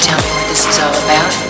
tell me what this is all about?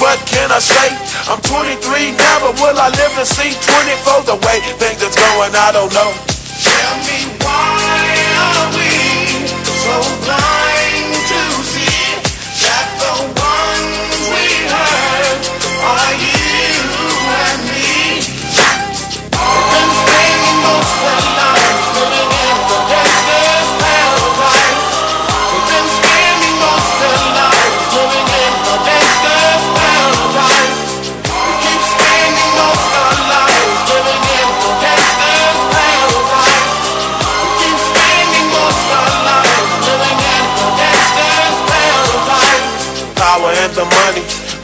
What can I say? I'm 23 now, but will I live to see 24? The way things are going, I don't know. Tell me why are we so blind